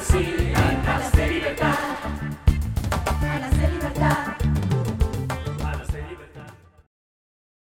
see.